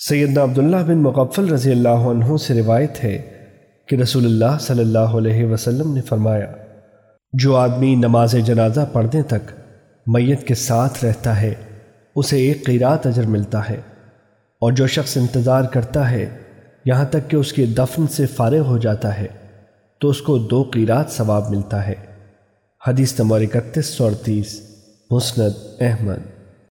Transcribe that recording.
سیدنا عبداللہ بن مغفل رضی اللہ عنہ سے روایت ہے کہ رسول اللہ صلی اللہ علیہ وسلم نے فرمایا، جو آدمی نماز جنازہ پڑھنے تک میت کے ساتھ رہتا ہے، اسے ایک قیرات اجر ملتا ہے۔ اور جو شخص انتظار کرتا ہے، یہاں تک کہ اس کے دفن سے فارغ ہو جاتا ہے، تو اس کو دو قیرات ثواب ملتا ہے۔ حدیث نمبر اکتیس سو اڑتیس، مسند احمد۔